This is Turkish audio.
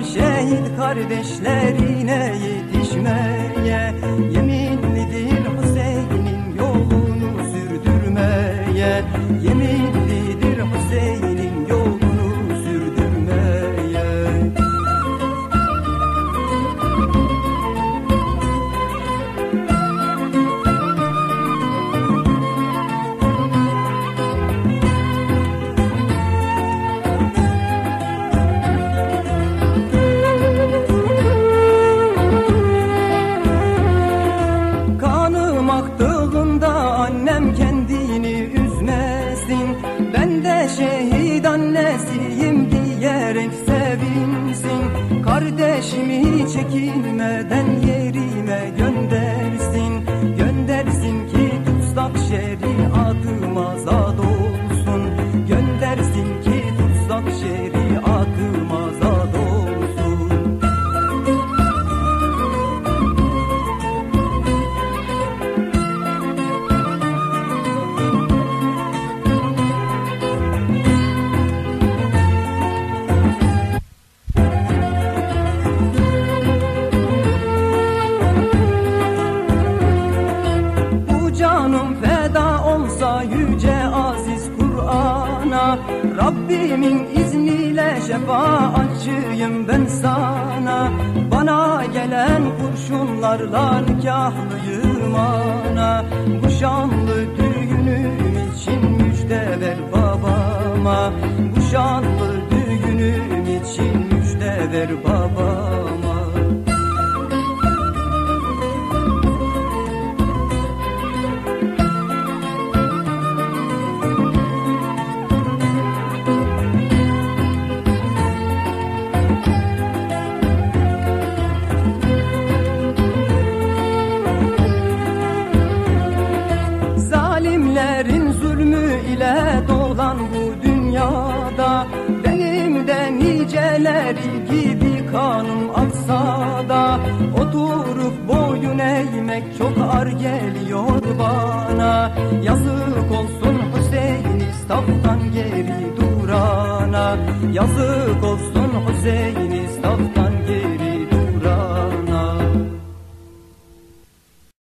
şehit kardeşlerine yetişmeye. Yeminlidir Hüseyin'in yolunu sürdürmeye. Yeminlidir şehit annesiyim diyerek sevinsin. Kardeşimi çekinmeden yerime göndersin. Göndersin ki tutsak şeriatım azad yüce aziz Kur'an'a. Rabbimin izniyle şefaatçiyim ben sana. Bana gelen kurşunlarla nikahlıyım ana. Bu şanlı düğünüm için müjde ver babama. Bu şanlı düğünüm için müjde ver babama niceleri gibi kanım aksa da Oturup boyun eğmek çok ar geliyor bana. Yazık olsun Hüseyin istaftan geri durana. Yazık olsun